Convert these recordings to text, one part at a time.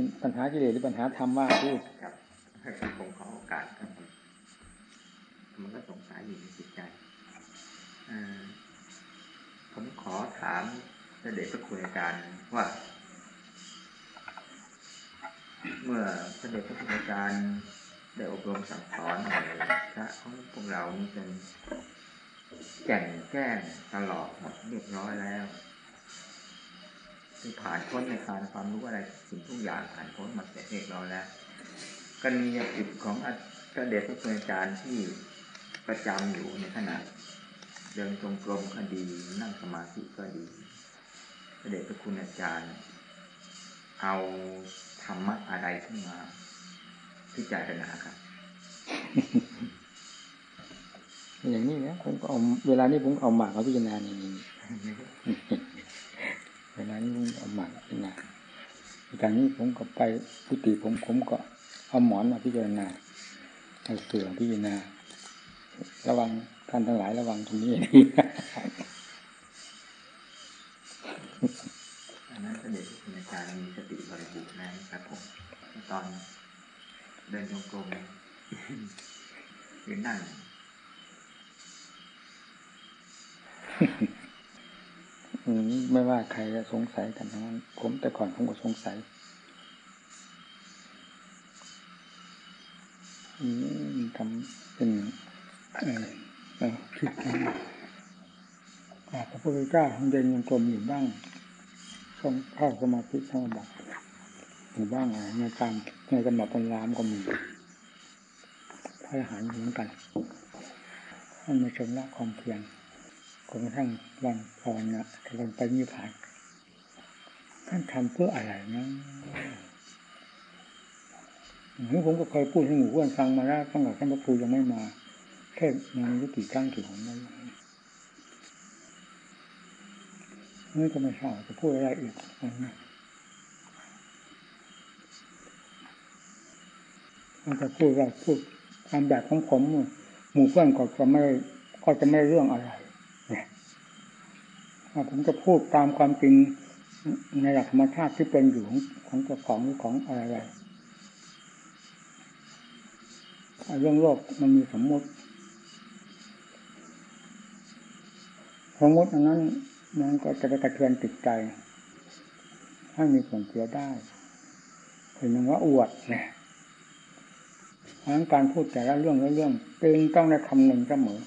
ป็นปัญหากิเลสหรือปัญหาธรรมว่าพูดครับผมขอโอกาสครับมันก็สงสัยอยู่ในจิตใจผมขอถามพระเดชพระคุณอาจารย์ว่า เมื่อพระเดชพระคุณอาจารย์ได้อบรมสั่งสอนในพระของพวกเรานี่จนแก่นแก้งตลอดหมดเรียบร้อยแล้ว ที่ผ่านพ้นในการความรู้อะไรสิ่งทุกอย่างผ่านพ้นมาเสร็จเรียบร้อยแล้วก็มีจุดของพระเดชพระคุณอาจารย์ที่ประจำอยู่ในขณะเดินจงกรมก็ดีนั่งสมาธิก็ดี พระเดชพระคุณอาจารย์ เอาธรรมะอะไรขึ้นมา พิจารณาครับอย่างนี้นะผมก็เอาเวลานี้ผมเอาหมากเอาพิจารณานี่นี่เวลานี้ผมเอาหมากพิจารณาจากนี้ผมก็ไปพุติผมผมก็เอาหมอนมาพิจารณาเอาเสือพิจารณา ระวังท่านทั้งหลายระวังตรงนี้อันนั้นพระเดชพระคุณอาจารย์มีสติบริบูรณ์นะครับผมตอนเดินจงกรมหรือนั่ง อืมไม่ว่าใครจะสงสัยกันทั้งนั้นผมแต่ก่อนผมก็สงสัยอืมทำเป็นออเออคิดกันอ่าพระพุทธเจ้าทำเดินยังกลมอยู่บ้างทรงเข้าสมาธิสมาบัติอยู่บ้างไรในการในกำหนดตนรามก็มีพระอรหันต์เหมือนกันท่านมาชมละความเพียร จนกระทั่งวันภาวนาจะลงไปนิพพานท่านทำเพื่ออะไรนะนี่ผมก็เคยพูดให้หมู่เพื่อนฟังมาแล้วตั้งแต่ท่านพระครูยังไม่มาแค่ยังไม่รู้กี่ครั้งกี่หนแล้วนี่ก็ไม่ทราบจะพูดอะไรอีกนะมันจะพูดว่าพูดตามแบบของผมหมู่เพื่อนก็จะไม่ก็จะไม่เรื่องอะไร ผมจะพูดตามความจริงในหลักธรรมชาติที่เป็นอยู่ของของเจ้าของหรือของอะไรๆเรื่องโลกมันมีสมมติ สมมติอันนั้นมันก็จะไปกระเทือนจิตใจให้มีผลเสียได้เห็นว่าอวดเนี่ยเพราะการพูดแต่ละเรื่องละเรื่องเป็นต้องได้คำหนึ่งเสมอ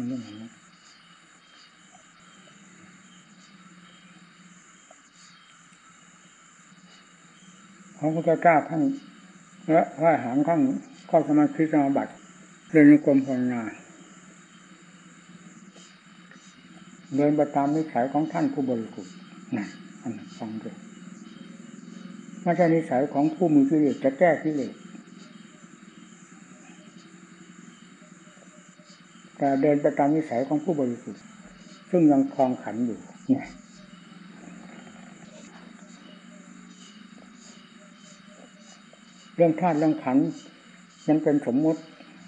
นเรื่องนี้ พระพุทธเจ้าท่านและพระหางข้างข้อสมาธิสมาบัติเรียนกรมภาวนาเดินไปตามนิสัยของท่านผู้บริสุทธิ์นะอันฟังดูไม่ใช่นิสัยของผู้มีกิเลสจะแก้กิเลสแต่เดินไปตามนิสัยของผู้บริสุทธิ์ซึ่งยังคลองขันอยู่เนี่ย รื่องธาตุเรื่องขันธ์มันเป็นสมมุติ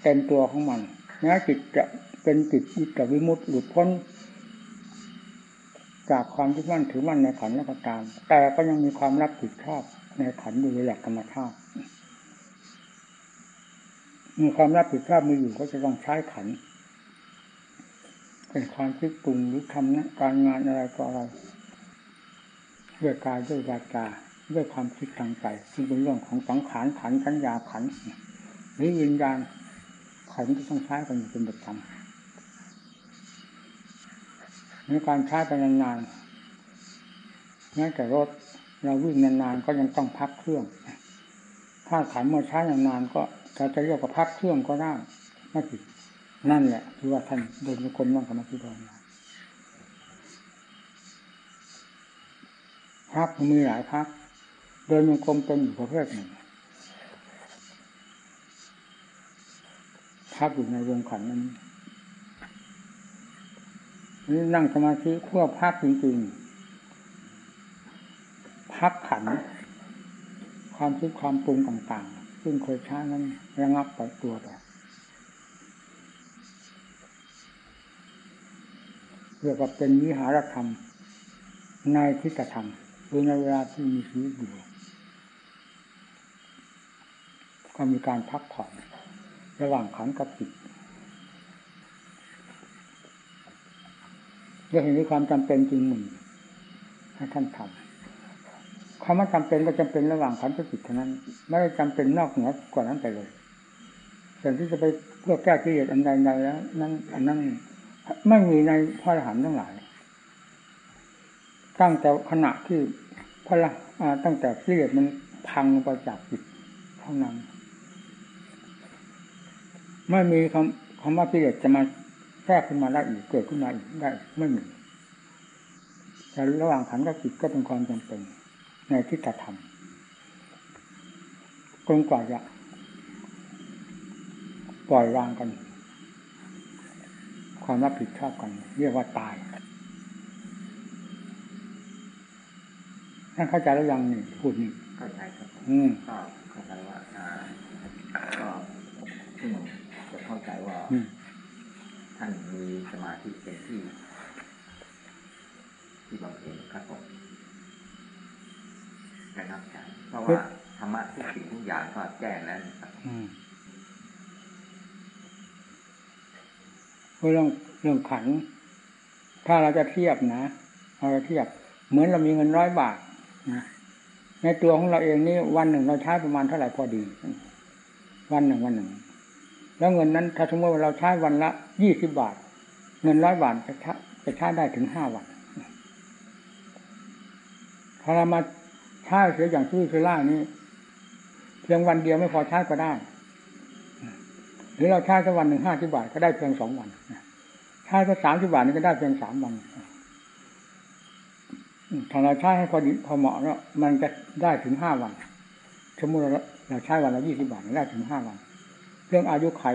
เต็มตัวของมันแม้จิตจะเป็นจิตอิจวิมุตติหลุดพ้น จากความที่มั่นถือมั่นในขันแล้วก็ตาม แต่ก็ยังมีความรับผิดชอบในขันอยู่ในหลักธรรมชาติมีความรับผิดชอบมีอยู่ก็จะต้องใช้ขัน เป็นความคิดปรุงหรือทำนะการงานอะไรก็อะไรด้วยกายด้วยวาจา ด้วยความคิดทางใจซึ่งเป็นเรื่องของสังขารขันสัญญาขันหรือวิญญาณขันที่ต้องใช้กันอยู่เป็นประจำในการใช้ไปนานๆแม้แต่รถเราวิ่งนานๆก็ยังต้องพักเครื่อง ถ้าขันเมื่อใช้นานๆก็เราจะเรียกว่าพักเครื่องก็ได้ไม่ผิดนั่นแหละคือว่าท่านเดินโยกมนั่งสมาธิภาวนาพักมีหลายพัก เดินโยกมเป็นอยู่ประเภทหนึ่งพักอยู่ในวงขันนั้นนี่นั่งสมาธิเพื่อพักจริงๆ พักขัน ความคิดความปรุงต่างๆ ซึ่งเคยช้านั้นระงับไปตัวไปเรียกว่าเป็นวิหารธรรม ในทิฏฐธรรมคือในเวลาที่มีชีวิตอยู่ ก็มีการพักผ่อน ระหว่างขันกับจิตเรื่เห็นมีความจำเป็นจริงมึงให้ท่านทำความว่าจำเป็นก็จำเป็นระหว่างขันกับจิตเท่านั้น ไม่ได้จำเป็นนอกเหนือกว่านั้นไปเลยส่วนที่จะไปเพื่อแก้กิเลสอันใดๆแล้วนั้นอันนั้นไม่มีในพระอรหันต์ทั้งหลาย ตั้งแต่ขณะที่พระตั้งแต่กิเลสมันพังไปจากจิตเท่านั้น ไม่มีคำคำว่ากิเลสจะมาแทรกขึ้นมาได้อีกเกิดขึ้นมาอีกได้ไม่มีแต่ระหว่างขันกับจิตก็เป็นความจำเป็น ในทิฏฐธรรมกลงกว่าจะปล่อยวางกัน ความรับผิดชอบกัน เรียกว่าตายท่านเข้าใจแล้วยังนี่พูดนี่เข้าใจครับผมอืมก็เข้าใจว่าอ่าก็ เพิ่งจะเข้าใจว่าอืมท่านมีสมาธิเป็นที่ ที่บำเพ็ญครับผมระงับใจเพราะว่าธรรมะทุกสิ่งทุกอย่างก็แจ้งแล้วนะครับอืมเรื่องเรื่องขัน ถ้าเราจะเทียบนะเราจะเทียบ เหมือนเรามีเงินร้อยบาทนะในตัวของเราเองนี่วันหนึ่งเราใช้ประมาณเท่าไหร่พอดี วันหนึ่งวันหนึ่ง แล้วเงินนั้นถ้าสมมติว่าเราใช้วันละยี่สิบบาท เงินร้อยบาทจะใช้จะใช้ได้ถึงห้าวันถ้าเรามาใช้เสียอย่างซื้อซื้อล่านี่เพียงวันเดียวไม่พอใช้ก็ได้ หรือเราใช้สักวันหนึ่งห้าสิบาทก็ได้เพียงสองวันใช้สักสามสิบาทนี่ก็ได้เพียงสามวันถ้าเราใช้ให้พอดีพอเหมาะแล้วมันจะได้ถึงห้าวันสมมติเราเราใช้วันละยี่สิบาทได้ถึงห้าวัน รื่องอายุไข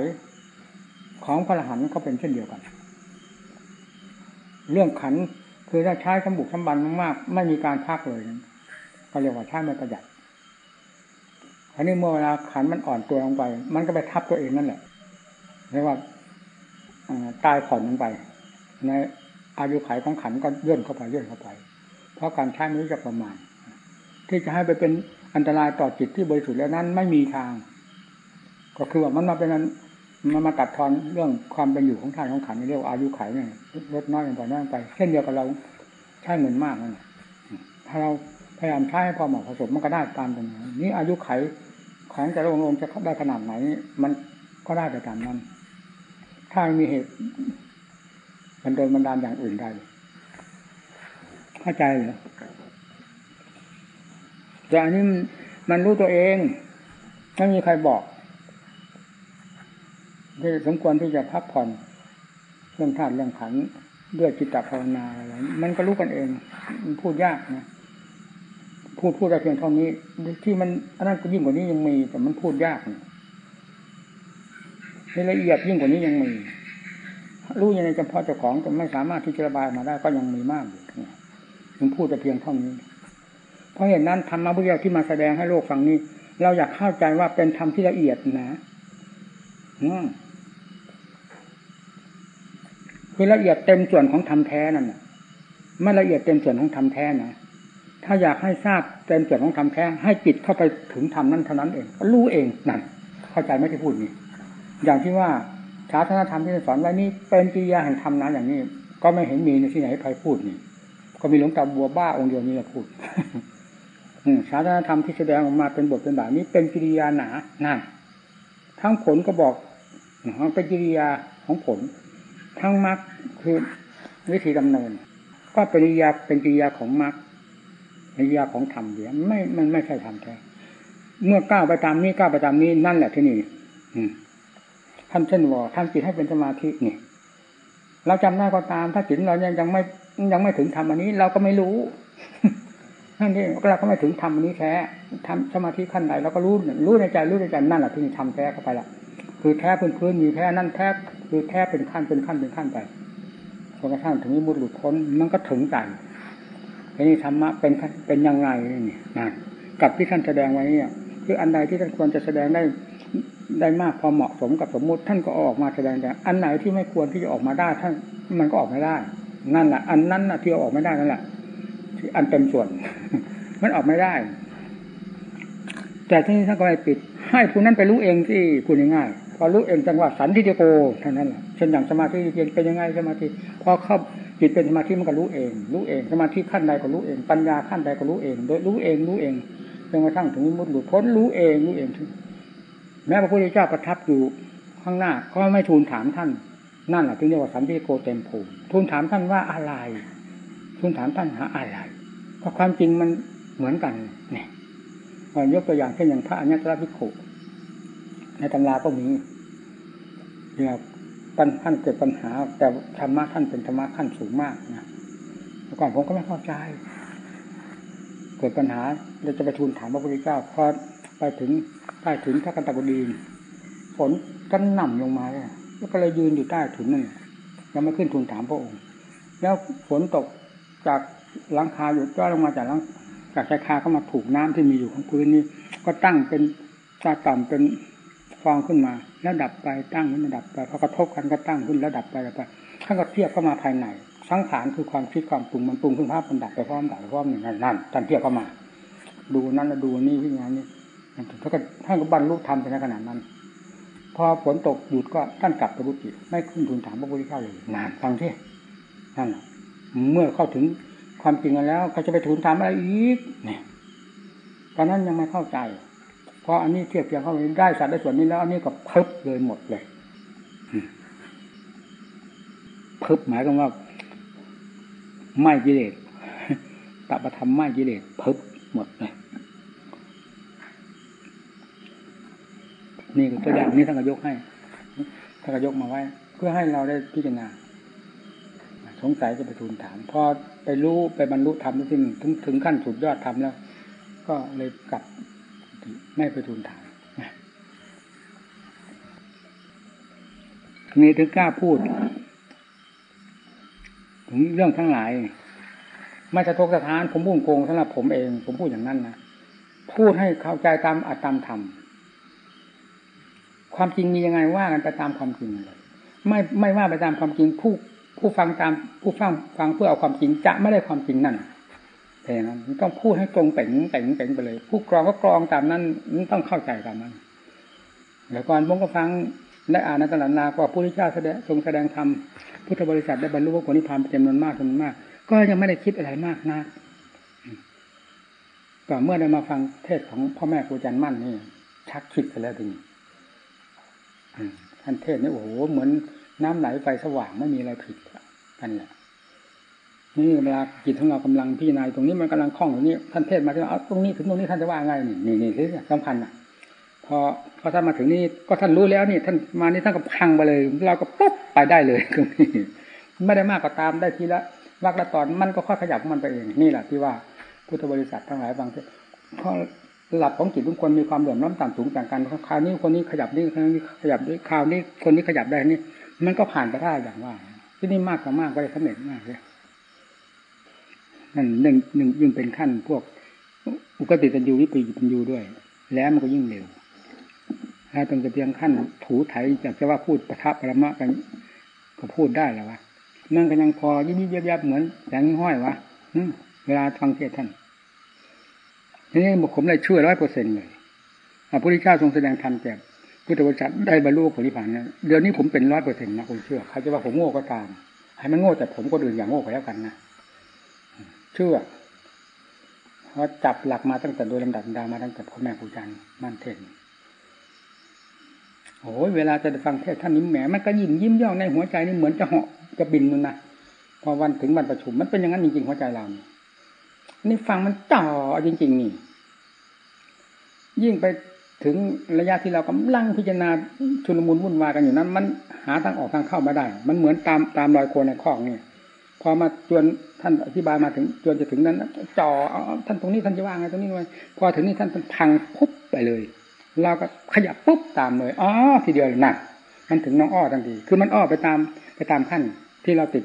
ของพระอรหันต์ก็เป็นเช่นเดียวกัน เรื่องขันคือถ้าใช้สมบุกสมบันมากๆไม่มีการพักเลยก็เรียกว่าใช้ไม่ประหยัดอันนี้เมื่อเวลาขันมันอ่อนตัวลงไป มันก็ไปทับตัวเองนั่นแหละเรียกว่าตายผ่อนลงไป ในอายุขัยของขันก็ย่นเข้าไปย่นเข้าไป เพราะการใช้ไม่รู้จักประมาณ ที่จะให้ไปเป็นอันตรายต่อจิตที่บริสุทธิ์แล้วนั้นไม่มีทาง ก็คือว่ามันมาเป็นมันมาตัดทอนเรื่องความเป็นอยู่ของท่านของขันในเรียกว่าอายุขัยเนี่ยลดน้อยลงไปน้อยไป เช่นเดียวกับเราใช้เงินมากนั่นถ้าเราพยายามใช้ให้พอเหมาะพอสมมันก็ได้ตามตรงนี้นี่อายุไขของแต่ละองค์ลงจะได้ขนาดไหน มันก็ได้ไปตามนั้น ถ้ามีเหตุมันโดนบันดาลอย่างอื่นได้เข้าใจเหรอแต่อันนี้มันรู้ตัวเองไม่มีใครบอก ที่สมควรที่จะพักผ่อนเรื่องธาตุเรื่องขันด้วยจิตตภาวนาอะไรมันก็รู้กันเอง มันพูดยากนะพูดพูดได้เพียงเท่านี้ ที่มันอันนั้นก็ยิ่งกว่านี้ยังมี แต่มันพูดยากในละเอียดยิ่งกว่านี้ยังมีรู้ยังไงเฉพาะเจ้าของจะไม่สามารถที่จะระบายมาได้ก็ยังมีมากอยู่ยังพูดแต่เพียงเท่านี้ เพราะเหตุนนั้นธรรมะพุทธเจ้าที่มาแสดงให้โลกฟังนี้ เราอยากเข้าใจว่าเป็นธรรมที่ละเอียดนะ อืม คือละเอียดเต็มส่วนของธรรมแท้นั่นน่ะไม่ละเอียดเต็มส่วนของธรรมแท้นะถ้าอยากให้ทราบเต็มส่วนของธรรมแท้ให้จิตเข้าไปถึงธรรมนั้นเท่านั้นเองรู้เองนั่นเข้าใจไม่ได้พูดนี่อย่างที่ว่าศาสนธรรมที่สอนไว้นี่เป็นกิริยาแห่งธรรมนะอย่างนี้ ก็ไม่เห็นมีในที่ไหนใครพูดนี่ ก็มีหลวงตาบัวบ้าองค์เดียวนี้แหละพูดศาสนธรรมที่แสดงออกมาเป็นบทเป็นบาทนี้เป็นกิริยาหนานั่นทั้งผลก็บอกเป็นกิริยาของผล ทั้งมรรคคือวิธีดำเนิน ก็เป็นกิริยาเป็นกิริยาของมรรคกิริยาของธรรมเดียวไม่มันไม่ใช่ธรรมแท้เมื่อก้าวไปตามนี้ก้าวไปตามนี้นั่นแหละที่นี่ท่านเช่นว่าทำจิตให้เป็นสมาธินี่เราจำได้ก็ตาม ถ้าจิตเรายังยังไม่ยังไม่ถึงธรรมอันนี้ เราก็ไม่รู้นั่นเองเราก็ไม่ถึงธรรมอันนี้แท้ทำสมาธิขั้นไหนเราก็รู้รู้ในใจรู้ในใจนั่นแหละที่นี่ทำแท้เข้าไปละ คือแท้พื้นพื้นมีแท้นั่นแท้คือแท้เป็นขั้นเป็นขั้นเป็นขั้นไปจนกระทั่งถึงมุดหลุดพ้นมันก็ถึงใจทีนี้ธรรมะเป็นเป็นยังไงนี่นะกับที่ท่านแสดงไว้เนี่ย คืออันใดที่ท่านควรจะแสดงได้ได้มากพอเหมาะสมกับสมมุติ ท่านก็ออกมาแสดงแต่อันไหนที่ไม่ควรที่จะออกมาได้ท่านมันก็ออกไม่ได้ นั่นแหละอันนั้นนะที่ออกไม่ได้นั่นแหละที่อันเต็มส่วน มันออกไม่ได้ แต่ที่นี้ท่านก็ไม่ปิด ให้ผู้นั้นไปรู้เองที่พูดง่ายๆ พอรู้เองจังว่าสันทิฏโกเท่านั้นแหละเช่นอย่างสมาธิเย็นเป็นยังไงสมาธิพอเข้าจิตเป็นสมาธิมันก็รู้เอง รู้เองสมาธิขั้นใดก็รู้เอง ปัญญาขั้นใดก็รู้เอง โดยรู้เองรู้เองจนกระทั่งถึงมุดหลุดพ้นรู้เองรู้เองถึงแม้พระพุทธเจ้าประทับอยู่ข้างหน้าก็ไม่ทูลถามท่านนั่นแหละถึงเรียกว่าสันติโกเต็มภูมิทูลถามท่านว่าอะไรทูลถามท่านหาอะไรเพราะความจริงมันเหมือนกันเนี่ยยกตัวอย่างเช่นอย่างพระอญญตระพิขุ ในตำราก็มีเนี่ยปัญท่านเกิดปัญหา แต่ธรรมะท่านเป็นธรรมะขั้นสูงมากนะเมื่ก่อนผมก็ไม่เข้าใจ เกิดปัญหาเราจะไปทูลถามพระพุทธเจ้าพอไปถึงใต้ถึงท่ากันตะกดีนฝนก็หน่ำลงมาแล้วก็เลยยืนอยู่ใต้ถุนนั่นยังไม่ขึ้นทูลถามพระองค์ แล้วฝนตกจากหลังคาอยู่จ้อยลงมาจากหลังจากชายคาก็มาถูกน้ำที่มีอยู่ของพื้นนี้ ก็ตั้งเป็นตาต่ำเป็น ฟองขึ้นมา แล้วดับไปตั้งขึ้นมาดับไปพอกระทบกันก็ตั้งขึ้นแล้วดับไปดับไปท่านก็เทียบเข้ามาภายในสังขารคือความคิดความปรุงมันปรุงขึ้นภาพมันดับไปพร้อมดับไปพร้อมหนึ่งนั่นท่านเทียบเข้ามา ดูนั้นแล้วดูนี่ที่งานนี้ท่านก็ท่านก็บรรลุธรรมไปในขนาดนั้นพอฝนตกหยุดก็ท่านกลับไปรุจิไม่ขึ้นทูลถามพระพุทธเจ้าเลยนานฟังที่นั่นเมื่อเข้าถึงความจริงกันแล้วเขาจะไปทูลถามอะไรอีกเนี่ยตอนนั้นยังไม่เข้าใจ พราะอันนี้เทียบเทียงเข้าไปได้สัตว์ได้ส่วนนี้แล้วอันนี้ก็เพิบเลยหมดเลยเพิบหมายความว่าไม่กิเลสตปธรรมไม่กิเลสเพิบหมดเลยนี่ตัวอย่างนี้ท่านก็ยกให้ท่านก็ยกมาไว้ เพื่อให้เราได้พิจารณาสงสัยจะไปทูลถามพอไปรู้ไปบรรลุธรรมที่ถึงถึงขั้นสุดยอดธรรมแล้ว ก็เลยกลับ ไม่ไปทูลถามนี่ถึงกล้าพูด ถึงเรื่องทั้งหลาย ไม่สะทกสะทาน ผมพูดโกงสำหรับผมเอง ผมพูดอย่างนั้นนะพูดให้เข้าใจตามอัตตามธรรมความจริงมียังไงว่ากันไปตามความจริงเลยไม่ไม่ว่าไปตามความจริงผู้ผู้ฟังตามผู้ฟังฟังเพื่อเอาความจริงจะไม่ได้ความจริงนั่น แต่นั้นต้องพูดให้ตรงแต่งแต่งแต่งไปเลย ผู้กรองก็กรองตามนั้นต้องเข้าใจตามนั้นแล้วก่อนผมก็ฟังได้อ่านในตลาดนาว่าผู้ที่เจ้าแสดงทรงแสดงธรรมพุทธบริษัทได้บรรลุพระนิพพานเป็นจำนวนมากจำนวนมาก ก็ยังไม่ได้คิดอะไรมากนะก็เมื่อได้มาฟังเทศของพ่อแม่ครูอาจารย์มั่นนี่ ชักคิดไปแล้วทีนี้ท่านเทศนี่โอ้โหเหมือนน้ำไหลไฟสว่างไม่มีอะไรผิดกันแหละ นี่เวลาจิตของเรากำลังพิจารณาตรงนี้มันกำลังคล่องตรงนี้ท่านเทศมาที่เอาตรงนี้ถึงตรงนี้ท่านจะว่าไงนี่นี่นี่ที่สำคัญอะ พอพอท่านมาถึงนี่ก็ท่านรู้แล้วนี่ท่านมานี่ท่านก็พังไปเลย เราก็ปุ๊บไปได้เลยตรงนี้ไม่ได้มากก็ตามได้ทีละวักละตอนมันก็ค่อยขยับมันไปเองนี่แหละที่ว่าพุทธบริษัททั้งหลายบางทีเพราะหลับของจิตทุกคนมีความเหลื่อมล้ำต่ำสูงต่างกันคราวนี้คนนี้ขยับนี่คราวนี้ขยับด้วยคราวนี้คนนี้ขยับได้นี่มันก็ผ่านไปได้อย่างว่า ที่นี่มากกับมากก็ได้สำเร็จมากเลย นั่นหนึ่งหนึ่งยิ่งเป็นขั้นพวก อุกติตันยูวิปยิตันยูด้วย แล้วมันก็ยิ่งเร็วถ้าต้องจะเพียงขั้นถูไถอยากจะว่าพูดประทับประมะกันก็พูดได้แล้ววะนั่นก็ยังพอยิ่งยิ่งยับเหมือนแสงห้อยวะเวลาฟังเทศท่านนี่ผมเลยเชื่อร้อยเปอร์เซ็นต์เลยพระพุทธเจ้าทรงแสดงธรรมแก่พุทธบริษัทได้บรรลุผลิภัณฑ์นะเดี๋ยวนี้ผมเป็นร้อยเปอร์เซ็นต์นะคุณเชื่อใครจะว่าผมโง่ก็ตาม ให้มันโง่แต่ผมก็ดื่นอย่างโง่ไปแล้วกันนะ ชื่อเพราะจับหลักมาตั้งแต่โดยลำดับดามาตั้งแต่พ่อแม่ครูอาจารย์มั่นเทศโอ้ยเวลาจะฟังเทศท่านนี้แหมมันก็ยิ้มยิ้มย่องในหัวใจนี่เหมือนจะเหาะจะบินมันนะพอวันถึงวันประชุมมันเป็นอย่างนั้นจริงๆหัวใจเรานี่ฟังมันจ่อจริง ๆ นี่ ยิ่งไปถึงระยะที่เรากำลังพิจารณาชุลมุนวุ่นวายกันอยู่นั้น มันหาทางออกทางเข้ามาได้ มันเหมือนตามตามรอยโคนในคอกนี่ พอมาจวนท่านอธิบายมาถึงจวนจะถึงนั้นจ่อท่านตรงนี้ท่านจะว่าไงตรงนี้ไงพอถึงนี้ท่านพังปุ๊บไปเลยเราก็ขยับปุ๊บตามเลยอ๋อทีเดียวหนั่นมันถึงน้องอ้อทันที คือมันอ้อไปตามไปตามขั้น ที่เราติด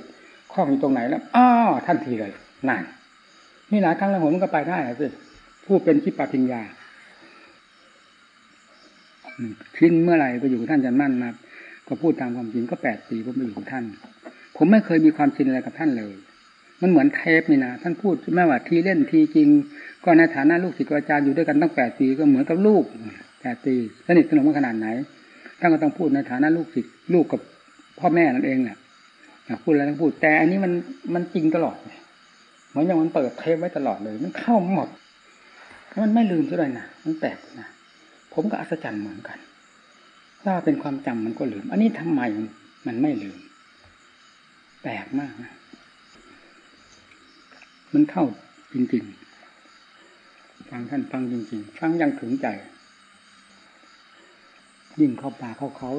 ข้ออยู่ตรงไหนแล้วอ้อทันทีเลยนั่นนี่หลายครั้งแล้วผมก็ไปได้สิผู้เป็นคิดปปัญญาทิ้นเมื่อไหร่ไปอยู่ท่านจันมั่นมาก็พูดตามความจริงก็แปดปีผมไปอยู่ท่าน ผมไม่เคยมีความชินอะไรกับท่านเลย มันเหมือนเทปนี่นะท่านพูดไม่ว่าทีเล่นทีจริง ก็ในฐานะลูกศิษย์อาจารย์อยู่ด้วยกันตั้งแปดปีก็เหมือนกับลูกแปดปีสนิทสนมกันขนาดไหนท่านก็ต้องพูดในฐานะลูกศิษย์ลูกกับพ่อแม่นั่นเองเนี่ยอยากพูดอะไรต้องพูด แต่อันนี้มันมันจริงตลอดเหมือนอย่างมันเปิดเทปไว้ตลอดเลย มันเข้าหมดมันไม่ลืมซะเลยนะมันแปลกนะผมก็อัศจรรย์เหมือนกัน ถ้าเป็นความจำมันก็ลืม อันนี้ทำไมมันไม่ลืม แปลกมากนะมันเข้าจริงๆ ฟังท่านฟังจริง ๆ ฟังยังถึงใจ ยิ่งเข้าป่าเข้าเขา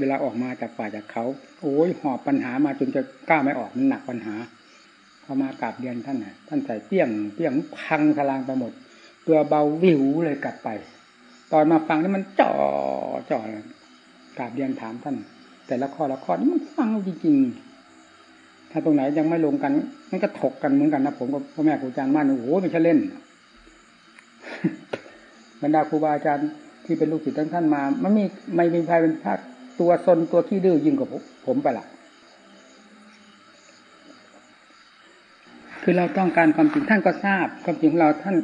เวลาออกมาจากป่าจากเขา โอ้ยหอบปัญหามาจนจะกล้าไม่ออกมันหนักปัญหาพอมากราบเรียนท่านน่ะ ท่านใส่เปี้ยงเปี้ยงพังทลางไปหมด ตัวเบาวิวเลยกลับไป ตอนมาฟังนี่มันจ่อจ่อกราบเรียนถามท่าน แต่ละข้อละข้อนี่มันฟังจริงๆ ถ้าตรงไหนยังไม่ลงกันมันก็ถกกันเหมือนกันนะผมกับพ่อแม่ครูอาจารย์มั่นโอ้โหไม่ใช่เล่นบรรดาครูบาอาจารย์ที่เป็นลูกศิษย์ทั้งท่านมามันมีไม่มีใครเป็นพาตัวซนตัวขี้ดื้อยิ่งกว่าผมไปละคือเราต้องการความจริงท่านก็ทราบ ความจริงของเราท่าน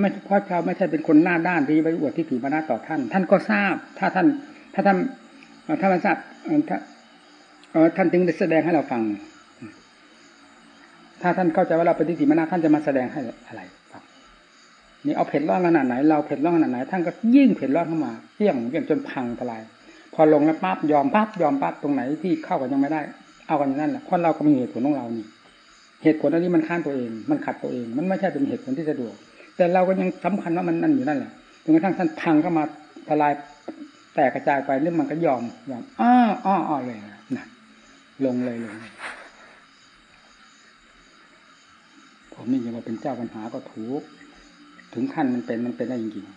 ไม่เฉพาะชาวไม่ใช่เป็นคนหน้าด้านที่ไปอวดที่ถือมานาต่อท่าน ท่านก็ทราบ ถ้าท่าน ถ้าท่านถ้ามันทราบถ้าท่านจึงได้แสดงให้เราฟัง ถ้าท่านเข้าใจว่าเราป็นทิฏฐิมานะท่านจะมาแสดงให้อะไรฟังนี่เอาเผ็ดร้อนขนาดไหน เราเผ็ดร้อนขนาดไหนท่านก็ยิ่งเผ็ดร้อนเข้ามาเที่ยงเที่ยงจนพังทลาย พอลงแล้วปั๊บยอมปั๊บยอมปั๊บตรงไหนที่เข้ากันยังไม่ได้ เอากันอย่างนั้นแหละเพราะเราก็มีเหตุผลของเรานี่เหตุผลอันนี้มันข้านตัวเอง มันขัดตัวเอง มันไม่ใช่เป็นเหตุผลที่สะดวก แต่เราก็ยังสำคัญว่ามันนั่นอยู่นั่นแหละจนกระทั่งท่านพังเข้ามาทลายแตกกระจายไปเรื่องมันก็ยอมยอมอ้ออ้ออ้อเลยนะลงเลยลง ผมนี่ยังมาเป็นเจ้าปัญหาก็ถูก ถึงขั้นมันเป็นมันเป็นได้จริงๆ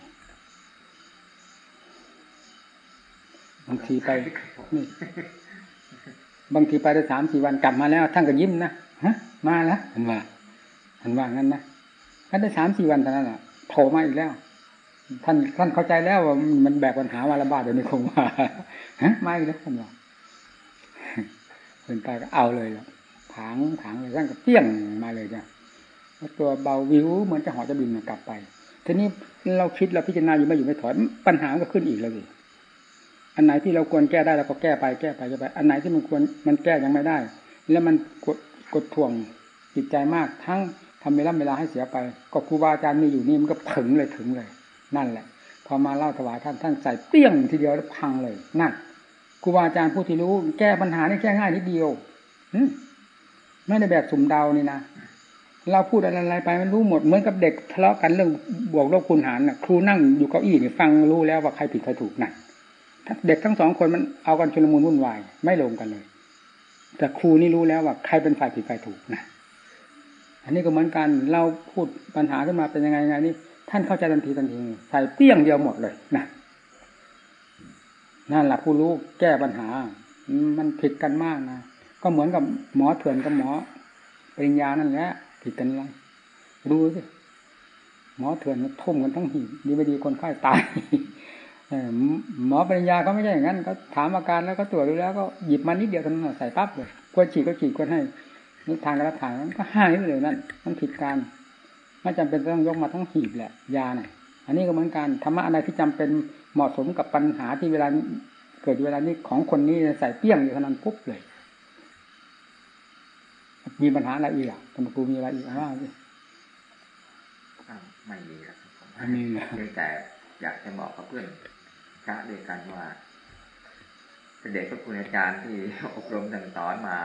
บางทีไปนี่บางทีไปได้สามสี่วันกลับมาแล้วท่านก็ยิ้มนะฮะมาแล้วเห็นว่าเห็นว่างั้นนะท่านได้สามสี่วันเท่านั้นแหละโผล่มาอีกแล้ว ท่านท่านเข้าใจแล้วว่ามันแบกปัญหาวันละบาทเดี๋ยวนี้คงว่าฮะมาอีกแล้วท่านว่าเพิ่นไปก็เอาเลยแล้วถางถางเลยท่านก็เปี้ยงมาเลยจ้ะ ตัวเบาวิวเหมือนจะหอจะบินกลับไปทีนี้เราคิดเราพิจารณาอยู่ไม่อยู่ไม่ถอยปัญหาก็ขึ้นอีกแล้วสิอันไหนที่เราควรแก้ได้เราก็แก้ไปแก้ไปแก้ไป อันไหนที่มันควรมันแก้ยังไม่ได้ แล้วมันกดกดท่วงจิตใจมาก ทั้งทำเวลาเวลาให้เสียไป ก็ครูบาอาจารย์มีอยู่นี่มันก็ถึงเลยถึงเลย นั่นแหละ พอมาเล่าถวายท่านท่านใส่เปี้ยงทีเดียวแล้วพังเลยนั่นครูบาอาจารย์ผู้ที่รู้ แก้ปัญหานี่แค่ง่ายนิดเดียวไม่ได้แบบสุ่มเดานี่นะ เราพูดอะไรไปมันรู้หมดเหมือนกับเด็กทะเลาะกันเรื่องบวกลบคูณหารน่ะครูนั่งอยู่เก้าอี้นี่ฟังรู้แล้วว่าใครผิดใครถูกนั่นเด็กทั้งสองคนมันเอากันชุลมุนวุ่นวายไม่ลงกันเลย แต่ครูนี่รู้แล้วว่าใครเป็นฝ่ายผิดฝ่ายถูกนะอันนี้ก็เหมือนกันเราพูดปัญหาขึ้นมาเป็นยังไงไงนี่ท่านเข้าใจทันทีทันทีใส่เปี้ยงเดียวหมดเลยนะนั่นแหละผู้รู้แก้ปัญหา มันผิดกันมากนะก็เหมือนกับหมอเถื่อนกับหมอปริญญานั่นแหละ ผิดกันไรรู้สิหมอเถื่อนมันทุ่มกันทั้งหีบดีไม่ดีคนไข้ตายหมอปริญญาก็ไม่ใช่อย่างนั้นก็ถามอาการแล้วก็ตรวจดูแล้วก็หยิบมานิดเดียวเท่านั้นใส่ปั๊บเลยควรฉีดก็ฉีดควรให้นิทานกระถางนั้นก็หายไปเลยนั่นมันผิดการไม่จำเป็นต้องยกมาทั้งหีบแหละยาเนี่ยอันนี้ก็เหมือนกันธรรมะอะไรที่จำเป็นเหมาะสมกับปัญหาที่เวลาเกิดเวลานี้ของคนนี้ใส่เปี้ยงอยู่เท่านั้นปุ๊บเลย มีปัญหาอะไรอีกอะธรรมกูมีอะไรอีกว่าสิไม่มีครับไม่มีนะแต่อยากจะบอกกับเพื่อนพระด้วยกันว่าเด็กพระคุณอาจารย์ที่อบรมสั่งสอนมา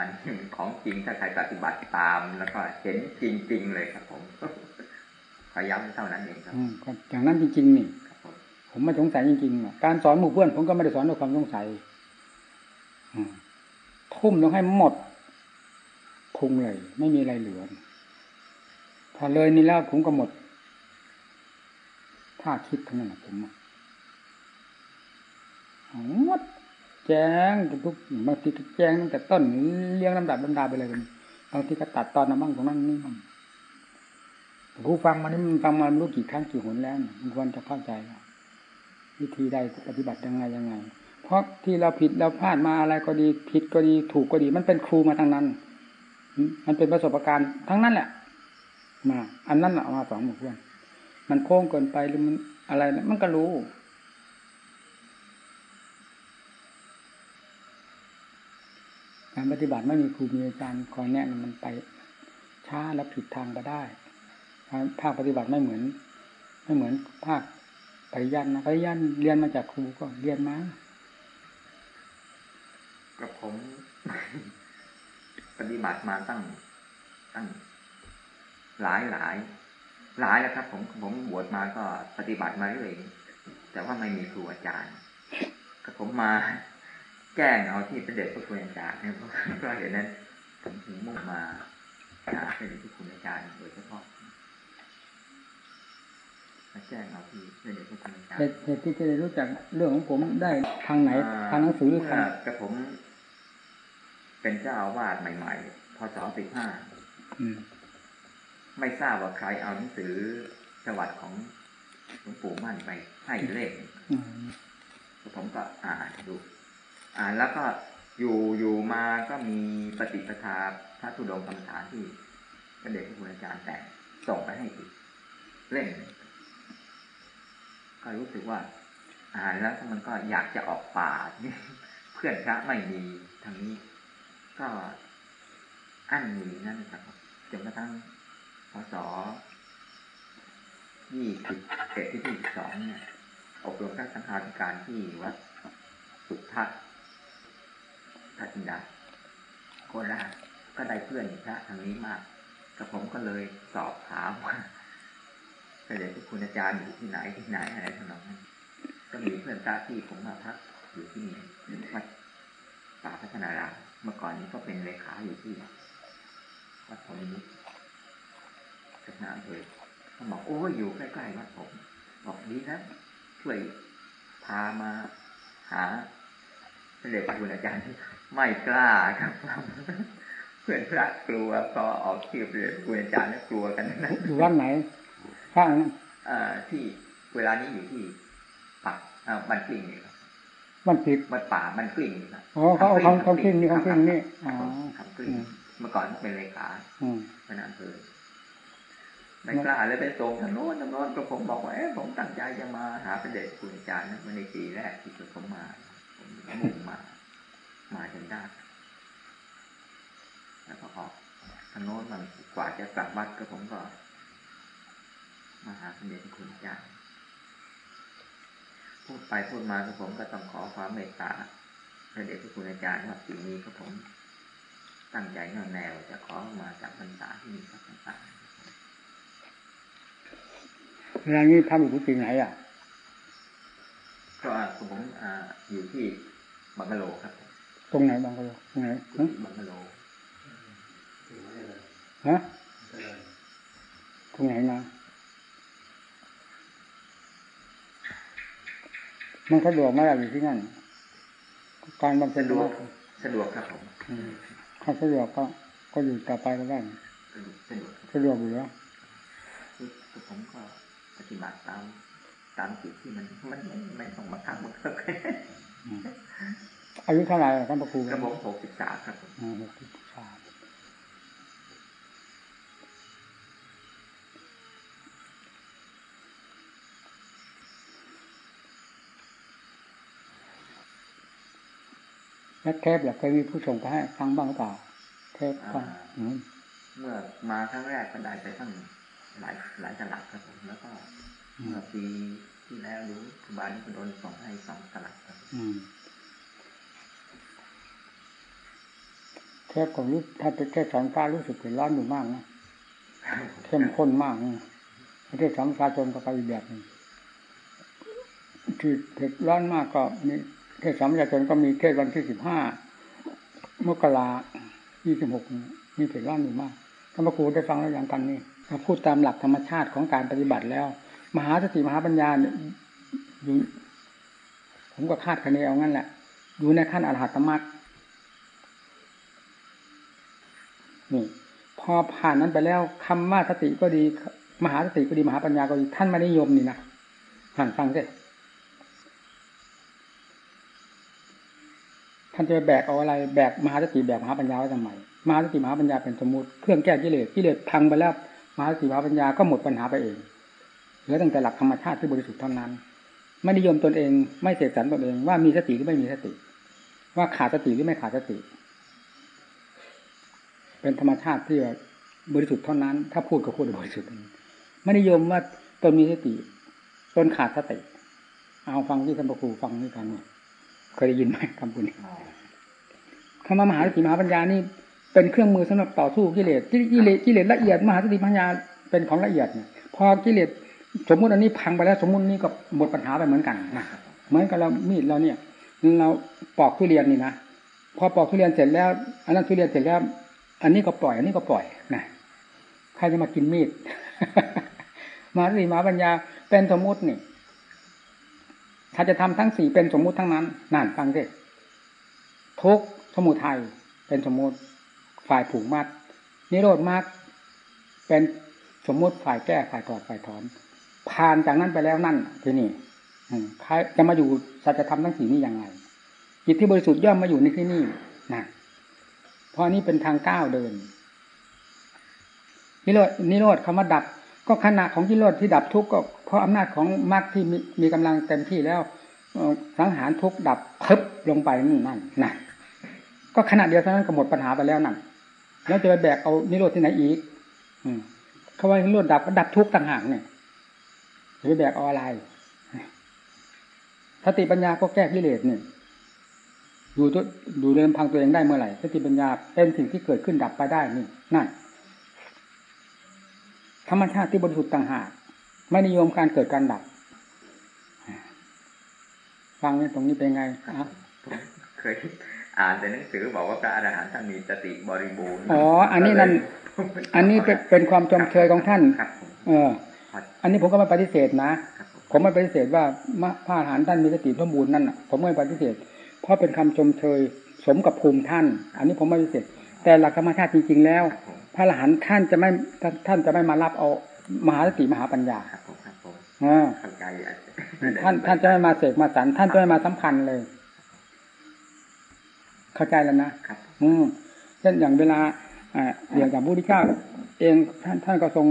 ของจริงถ้าใครปฏิบัติตามแล้วก็เห็นจริง ๆ เลยครับผมขย้ำเท่านั้นเองครับอย่างนั้นจริงๆนี่ผมไม่สงสัยจริงๆการสอนหมู่เพื่อนผมก็ไม่ได้สอนด้วยความสงสัยทุ่มลงให้หมด พุงเลย ไม่มีอะไรเหลือ ถ้าเลยนี่แล้วผมก็หมดถ้าคิดทั้งนั้นผมหมดแจ้งทุกบางทีก็แจ้งตั้งแต่ต้นเลี้ยงลำดับลำดาไปเลยบางทีก็ตัดตอนน้ำบ้างตรงนั้นนี่มันผู้ฟังมานี่มันฟังมารู้กี่ครั้งกี่หนแล้วมันควรจะเข้าใจแล้ววิธีใดปฏิบัติยังไงยังไง เพราะที่เราผิดเราพลาดมาอะไรก็ดีผิดก็ดีถูกก็ดี มันเป็นครูมาทางนั้น มันเป็นประสบการณ์ทั้งนั้นแหละ มา อันนั้นเอามาสองหมู่เพื่อนมันโค้งเกินไปหรือมันอะไรนะมันก็รู้ การปฏิบัติไม่มีครูมีอาจารย์คอยแนะนำมันไป ช้าและผิดทางก็ได้ภาคปฏิบัติไม่เหมือน ไม่เหมือนภาคปริยัตินะปริยัติเรียนมาจากครูก็เรียนมากับผม ฏิบัติมาตั้งตั้งหลายหลายหลายแล้วครับ ผมผมบวชมาก็ปฏิบัติมาเรื่อยแต่ว่าไม่มีครูอาจารย์ก็ผมมาแจ้งเอาที่เป็นเด็กพระคุณอาจารย์เนี่ยเพราะเดี๋ยวนั้นผมถึงมุ่งมาหาเป็นพระคุณอาจารย์โดยเฉพาะมาแจ้งเอาที่เป็นเด็กพระคุณอาจารย์เหตุที่จะได้รู้จักเรื่องของผมได้ทางไหนทางหนังสือหรือทางกระผม เป็นเจ้าอาวาสใหม่ๆพศสิบห้าอืมไม่ทราบว่าใครเอาหนังสือประวัติของหลวงปู่มั่นไปให้เล่มอืมผมก็อ่านดู อ่านแล้วก็อยู่อยู่มาก็มีปฏิปทาพระธุดงค์กรรมฐานที่พระเดชพระคุณอาจารย์แต่งส่งไปให้อีกเล่มหนึ่งก็รู้สึกว่า อ่านแล้วมันก็อยากจะออกป่าเพื่อนพระไม่มีทางนี้ ก็อั้นอยู่นั่นนะครับจนกระทั่งพศยี่สิบเอ็ดที่ยี่สิบสองเนี่ยอบรมทักษะสังฆาธิการที่วัดสุทัศน์ทัจินดาโคราชก็ได้เพื่อนพระทางนี้มากกับผมก็เลยสอบถามว่าเสด็จพระคุณอาจารย์อยู่ที่ไหนที่ไหนอะไรทำนองนั้นก็มีเพื่อนพระที่ผมมาพักอยู่ที่นี่วัดป่าพัฒนาราม เมื่อก่อนนี้ก็เป็นเลขาอยู่ที่วัดธรรมนิตกับนายอำเภอเขาบอกโอ้ยอยู่ใกล้ๆวัดผม บอกดีนะช่วยพามาหาพระเดชพระคุณอาจารย์ไม่กล้าครับเพื่อนพระกลัวพอออกที่พระเดชพระคุณอาจารย์แล้วกลัวกันนะอยู่วัดไหนพระนั้นอ่าที่เวลานี้อยู่ที่ปักอ่าบันกลิ่งนี่ค รับวันผิดวัดป่าบันกลิ่งนี่ครับอ๋อเขาเอาของของขึ้นนี่ของขึ้นนี่อ๋อคำกลิ่งเมื่อก่อนเป็นเลขาอืมพนันเพอไม่กล้าเลยไปส่งทางโน้นทางโน้นก็ผมบอกว่าเอ๊ะผมตั้งใจจะมาหาพระเดชคุณอาจารย์นะมันในปีแรกที่ผมมาผมมุ่งมา มาจนได้แล้วก็ออกทางโน้นมันกว่าจะกลับวัดก็ผมก็ มาหาพระเดชคุณอาจารย์ พูดไปพูดมาก็ผมก็ต้องขอความเมตตาพระเดชพระคุณอาจารย์ว่าปีนี้ก็ผมตั้งใจแน่วแนวจะขอมาจากพรรษาที่มีพระพรรษาเวลานี้ทำอยู่กุฏิไหนอะก็ผมอ่าอยู่ที่บังกะโลครับ ตรงไหนบางคนตรงไหนกุฮะฏิบังกะโลฮะตรงไหนนะ มันสะดวกไหมล่ะอยู่ที่นั่น การบำเพ็ญสะดวกธรรมสะดวกครับผมอืมถ้าสะดวกก็ก็อยู่ต่อไปก็ได้สะดวกครับสะดวกอยู่แล้วคือผมก็ปฏิบัติตามตามจิตที่มันมันไม่ไม่ต้องมาทักมันครับอืมอายุเท่าไหร่ท่านพระครูกระผมหกสิบสามครับผมอ่าหกสิบสาม แล้วเทปเหรอเคยมีผู้ส่งไปให้ฟังบ้างหรือเปล่าเทปฟังอืมเมื่อมาครั้งแรกก็ได้ไปตั้งหลายหลายตลับครับผมแล้วก็เมื่อปีที่แล้วรู้ครูบาลิโดนส่งให้สองตลับครับอืมเทปของรู้ถ้าเป็นเทปสอนฟ้ารู้สึกถึงร้อนอยู่มากนะเข้มข้นมากนะเทศสอนประชาชนก็ไปอีกแบบหนึงที่เผ็ดร้อนมากก็มี เทศสอนประชาชนก็มีเทศวันที่สิบห้ามกรายี่สิบหกมีเผ็ดร้อนอยู่มากท่านพระครูได้ฟังแล้วอย่างกันนี่ถ้าพูดตามหลักธรรมชาติของการปฏิบัติแล้ว มหาสติมหาปัญญาเนี่ยอยู่ผมก็คาดคะเนเอางั้นแหละ อยู่ในขั้นอรหัตมรรคนี่พอผ่านนั้นไปแล้วคำว่าสติก็ดี มหาสติก็ดีมหาปัญญาก็ดีท่านไม่นิยมนี่นะท่านฟังสิ ท่านจะแบกเอาอะไรแบกมหาสติแบกมหาปัญญาไว้ทำไมมหาสติมหาปัญญาเป็นสมมุติเครื่องแก้กิเลสกิเลสพังไปแล้วมหาสติมหาปัญญาก็หมดปัญหาไปเองเหลือตั้งแต่หลักธรรมชาติที่บริสุทธิ์เท่านั้น ไม่นิยมตนเองไม่เสกสรรตนเองว่ามีสติหรือไม่มีสติ ว่าขาดสติหรือไม่ขาดสติ เป็นธรรมชาติที่บริสุทธิ์เท่านั้น ถ้าพูดก็พูดบริสุทธิ์ไม่นิยมว่าตนมีสติตนขาดสติ เอาฟังที่ท่านพระครูฟังด้วยกันเนี่ย เคยได้ยินไหมคำพูดนี้คำว่ามหาสติมหาปัญญานี่เป็นเครื่องมือสำหรับต่อสู้กิเลสกิเลสกิเลสละเอียดมหาสติปัญญาเป็นของละเอียดพอกิเลสสมมุติอันนี้พังไปแล้ว สมมุตินี้ก็หมดปัญหาไปเหมือนกันนะเหมือนกับเรามีดเราเนี่ยเราปอกทุเรียนนี่นะพอปอกทุเรียนเสร็จแล้ว อันนั้นทุเรียนเสร็จแล้ว อันนี้ก็ปล่อย อันนี้ก็ปล่อยนะใครจะมากินมีดมหาสติมหาปัญญาเป็นสมมุตินี่ ถ้าจะทำทั้งสี่เป็นสมมุติทั้งนั้นนั่นฟังสิทุกสมุทัยเป็นสมมุติฝ่ายผูกมัด นิโรธมรรคเป็นสมมุติฝ่ายแก้ฝ่ายถอดฝ่ายถอน ผ่านจากนั้นไปแล้วนั่นทีนี่จะมาอยู่สัจธรรมทั้งสี่นี้ยังไงจิตที่บริสุทธิ์ย่อมมาอยู่ในที่นี่นะเพราะนี้เป็นทางก้าวเดินนิโรธนิโรธคำว่าดับ ก็ขณะของนิโรธที่ดับทุกข์ก็เพราะอำนาจของมรรคที่มีมีกำลังเต็มที่แล้วสังหารทุกข์ดับพึบลงไปนั่นนั่นนั่นก็ขณะเดียวเท่านั้นก็หมดปัญหาไปแล้วนั่นแล้วจะไปแบกเอานิโรธที่ไหนอีก อืมเขาว่านิโรธดับก็ดับทุกข์ต่างหากเนี่ยจะไปแบกเอาอะไรสติปัญญาก็แก้กิเลสเนี่ยดูตัวดูเดินพังตัวเองได้เมื่อไหร่สติปัญญาเป็นสิ่งที่เกิดขึ้นดับไปได้นี่นั่น รรมชาติที่บริสุทธิ์ต่างหากไม่นิยมการเกิดการดับ ฟังนี่ตรงนี้เป็นไงอะเคยอ่านแต่หนังสือบอกว่าพระอรหันต์ท่านมีสติบริบูรณ์อ๋อ อันนี้นั่นอันนี้เป็นเป็นความชมเชยของท่านครับผมเออ อันนี้ผมก็ไม่ปฏิเสธนะครับผมผมไม่ปฏิเสธว่าพระอรหันต์ท่านมีสติสมบูรณ์นั่นน่ะผมไม่ปฏิเสธ เพราะเป็นคำชมเชยสมกับภูมิท่าน อันนี้ผมไม่ปฏิเสธ แต่หลักธรรมชาติจริงๆแล้วครับผม พระอรหันต์ท่านจะไม่ท่านท่านจะไม่มารับเอามหาสติมหาปัญญาครับผมครับผมอ่าเข้าใจอะท่านท่านจะไม่มาเสกมาสรรท่านจะไม่มาสำคัญเลย เข้าใจแล้วนะครับ อืมเช่นอย่างเวลาอ่าอย่างอย่างพระพุทธเจ้าเองท่านท่านก็ทรง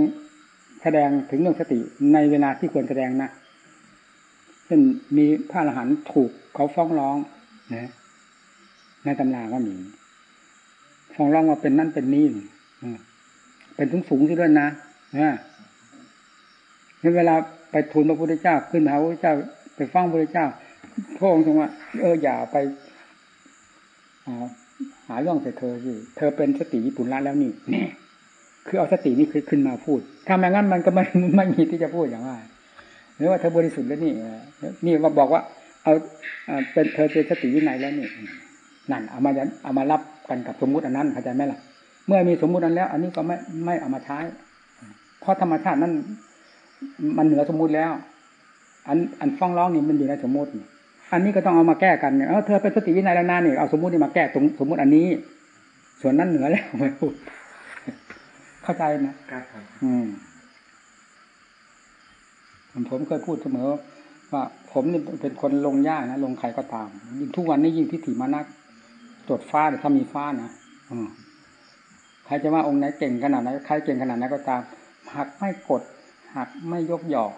แสดงถึงเรื่องสติในเวลาที่ควรแสดงนะเช่นมีพระอรหันต์ถูกเขาฟ้องร้องนะในตำราก็มีฟ้องร้องว่าเป็นนั่นเป็นนี่อืม เป็นสูงสูงที่ด้วยนะนะในเวลาไปทูลพระพุทธเจ้าขึ้นหาพระพุทธเจ้าไปฟ้องพระพุทธเจ้าพระองค์ทรงว่า เอออย่าไปอ่าหาเรื่องใส่เธอสิเธอเป็นสติญี่ปุ่นล้านแล้วนี่นี่คือเอาสตินี่คือขึ้นมาพูด ถ้าไม่งั้นมันก็ไม่ไม่มีที่จะพูดอย่างว่าหรือว่าเธอบริสุทธิ์แล้วนี่นี่ว่าบอกว่า เอาอ่าเป็นเธอเป็นสติวินัยแล้วนี่นั่นเอามาเอามารับกันกับสมมุติอันนั้นเข้าใจไหมล่ะ เมื่อมีสมมุติอันแล้ว อันนี้ก็ไม่ไม่เอามาใช้ เพราะธรรมชาตินั้นมันเหนือสมมุติแล้ว อันอันฟ้องร้องนี่มันอยู่ในสมมุตินี่อันนี้ก็ต้องเอามาแก้กันเนี่ยเออเธอเป็นสติวินัยแล้วนานนี่เอาสมมุตินี่มาแก้ตรงสมมุติอันนี้ ส่วนนั้นเหนือแล้วไม่พูดเข้าใจนะครับผมอืมผมเคยพูดเสมอว่าผมนี่เป็นคนลงยากนะลงใครก็ตามยิ่งทุกวันนี้ยิ่งทิฏฐิมานักตรวจฟ้าแต่ถ้ามีฟ้านะอืมใค รจะว่าองค์ไหนเก่งขนาดไหนใครเก่งขนาดไหนก็ตาม หักไม่กด หักไม่ยกหยอก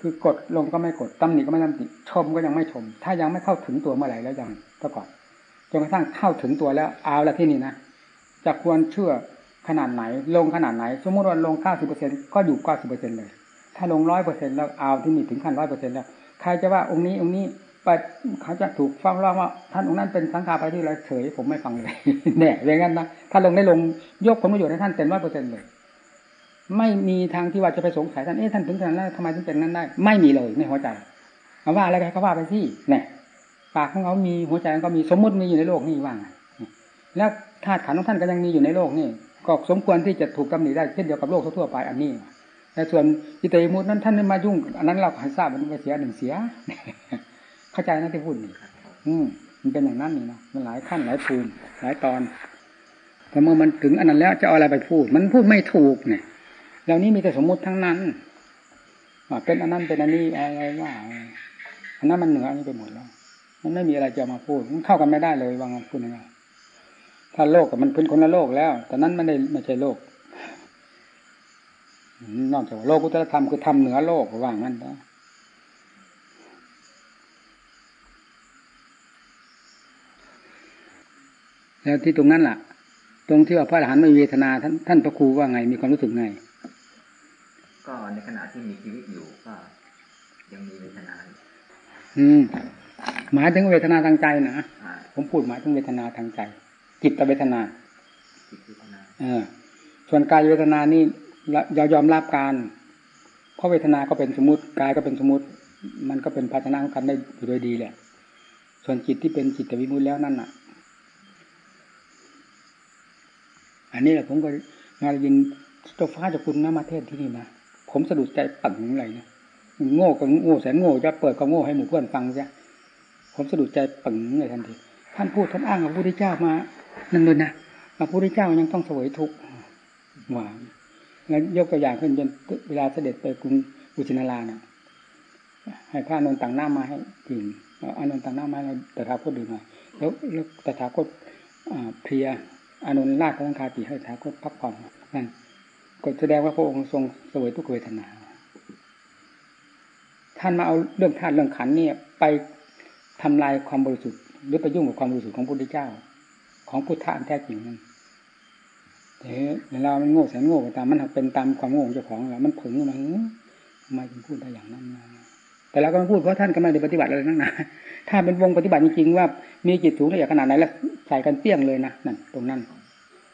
คือกดลงก็ไม่กดตำหนิก็ไม่ตำหนิชมก็ยังไม่ชม ถ้ายังไม่เข้าถึงตัวเมื่อไหร่แล้วยังก็ก่อนจนกระทั่งเข้าถึงตัวแล้วเอาละที่นี่นะจะควรเชื่อขนาดไหน ลงขนาดไหน สมมติว่าลงเก้าสิบเปอร์เซ็นก็อยู่เก้าสิบเปอร์เซ็นเลย ถ้าลงร้อยเปอร์เซ็นแล้วเอาที่นี่ถึงขั้นร้อยเปอร์เซ็นแล้ว ใครจะว่าองค์นี้องค์นี้ ไปเขาจะถูกฟ้องร้องว่าท่านองค์นั้นเป็นสังฆาไปที่ไรเฉยผมไม่ฟังเลยแน่อย่างนั้นนะถ้าลงได้ลงยกผลประโยชน์ให้ท่านเต็มร้อยเปอร์เซ็นเลย ไม่มีทางที่ว่าจะไปสงสัยท่านเอ๊ะท่านถึงขนาดนั้นทำไมถึงเป็นนั้นได้ ไม่มีเลยในหัวใจเอาว่าอะไรก็ว่าไปสิเนี่ยปากของเขามีหัวใจก็มีสมมติมีอยู่ในโลกนี่ว่างแล้วธาตุขันธ์ของท่านก็ยังมีอยู่ในโลกนี่ก็สมควรที่จะถูกตำหนิได้เช่นเดียวกับโลกทั่วไปอันนี้แต่ส่วนจิตยมุตนั้นท่านไม่มายุ่ง อันนั้นเราให้ทราบมันไปเสียหนึ่งเสีย เข้าใจนะที่พูดนี่มอืมมันเป็นอย่างนั้นนี่นะมันหลายขั้นหลายภูมิหลายตอนแต่เมื่อมันถึงอันนั้นแล้วจะเอาอะไรไปพูด มันพูดไม่ถูกเนี่ยเหล่านี้มีแต่สมมุติทั้งนั้นว่าเป็นอันนั้นเป็นอันนี้อะไรว่าอันนั้นมันเหนืออันนี้ไปหมดแล้ว มันไม่มีอะไรจะมาพูดมันเข้ากันไม่ได้เลยว่างั้นพูดยังไงถ้าโลกกับมันเป็นคนละโลกแล้ว แต่นั้นไม่ได้ไม่ใช่โลกนอกจากโลกุตตรธรรมคือทำเหนือโลกว่างั้นนะ แล้วที่ตรงนั้นล่ะ ตรงที่ว่าพระอรหันต์ไม่มีเวทนาท่านท่านพระครูว่าไงมีความรู้สึกไง ก็ในขณะที่มีชีวิตอยู่ก็ยังมีเวทนาอยู่อืมหมายถึงเวทนาทางใจนะอ่าผมพูดหมายถึงเวทนาทางใจจิตเวทนาจิตเวทนาเออส่วนกายเวทนานี่เรายอมรับการเพราะเวทนาก็เป็นสมมติกายก็เป็นสมมติ มันก็เป็นภาชนะของกันได้อยู่โดยดีแหละ ส่วนจิตที่เป็นจิตวิมุตติแล้วนั่นน่ะ อันนี้แหละผมก็งานยินเจ้าฟ้าเจ้าคุณนะมาเทศที่นี่นะผมสะดุดใจปั่นอะไรนะโง่กับโง่แสนโง่จะเปิดกับโง่ให้หมู่เพื่อนฟังซะผมสะดุดใจปังเลยทันทีท่านพูดท่านอ้างกับพระพุทธเจ้ามานั่นเลยนะพระพุทธเจ้ายังต้องเสวยทุกข์หวานแล้วยกตัวอย่างขึ้นจนเวลาเสด็จไปกรุงอุชินาราเนี่ยให้พระนนต่างหน้ามาให้ดื่มเอานนต่างหน้ามาให้เราแต่ถาคตดื่มหน่อยแล้วแล้วแต่ถาคตเพลีย อานนท์ลาดพระังคาติให้ถาคตพักผ่อนนั่นก็แสดงว่าพระองค์ทรงเสวยทุกเวทนา ท่านมาเอาเรื่องธาตุเรื่องขันเนี่ย ไปทำลายความบริสุทธิ์หรือไปยุ่งกับความบริสุทธิ์ของพระพุทธเจ้า ของพุทธะแท้จริงนั้นแต่เรามันโง่แสนโง่ตามมันเป็นตามความโง่ของเจ้าของเรามันผึ่งมาทำไมถึงพูดได้อย่างนั้นนะแต่เราก็พูดเพราะท่านก็ไม่ได้ปฏิบัติอะไรนั่นนะถ้าเป็นวงปฏิบัติจริงๆว่ามีจิตสูงละเอียดขนาดไหนแล้ว ส่กันเปี้ยงเลยนะนั่นตรงนั้น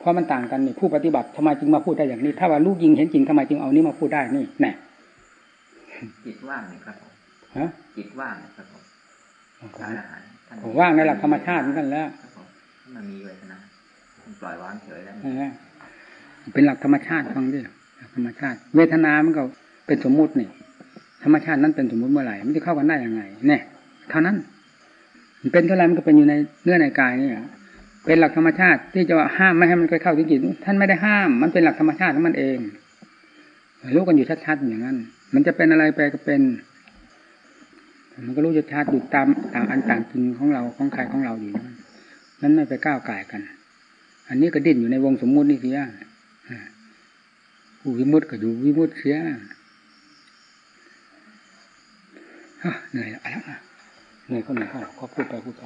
เพราะมันต่างกันนี่ผู้ปฏิบัติทำไมจึงมาพูดได้อย่างนี้ ถ้าว่าลูกยิงเห็นจริงทำไมจึงเอานี้มาพูดได้นี่แน่จิตว่างเนี่ยครับผมฮะจิตว่างนะครับผมพระอรหันต์ท่านผมว่างในหลักธรรมชาติเหมือนกันแล้วครับผมมันมีเวทนาท่านปล่อยวางเฉยแล้วนั่นแหละเป็นหลักธรรมชาติฟังดิหลักธรรมชาติ เวทนามันก็เป็นสมมุตินี่ธรรมชาตินั้นเป็นสมมุติเมื่อไหร่มันจะเข้ากันได้ยังไงเนี่ยเท่านั้นมันเป็นเท่าไรมันก็เป็นอยู่ในเนื้อในกายนี่แหละ เป็นหลักธรรมชาติที่จะว่าห้ามไม่ให้มันไปเข้าถึงจิตท่านไม่ได้ห้าม มันเป็นหลักธรรมชาติของมันเองรู้กันอยู่ชัดๆอย่างนั้น มันจะเป็นอะไรไปก็เป็น มันก็รู้จะชัดอยู่ตามต่างอันต่างจริงของเราของใครของเราอยู่นั่นนั้นไม่ไปก้าวไก่กัน อันนี้ก็ดิ้นอยู่ในวงสมมุตินี่เสียผู้วิมุตติก็อยู่วิมุตติเสียเหนื่อยและอะไรนะเหนื่อยก็เหนื่อยเข้าพูดไปพูดไป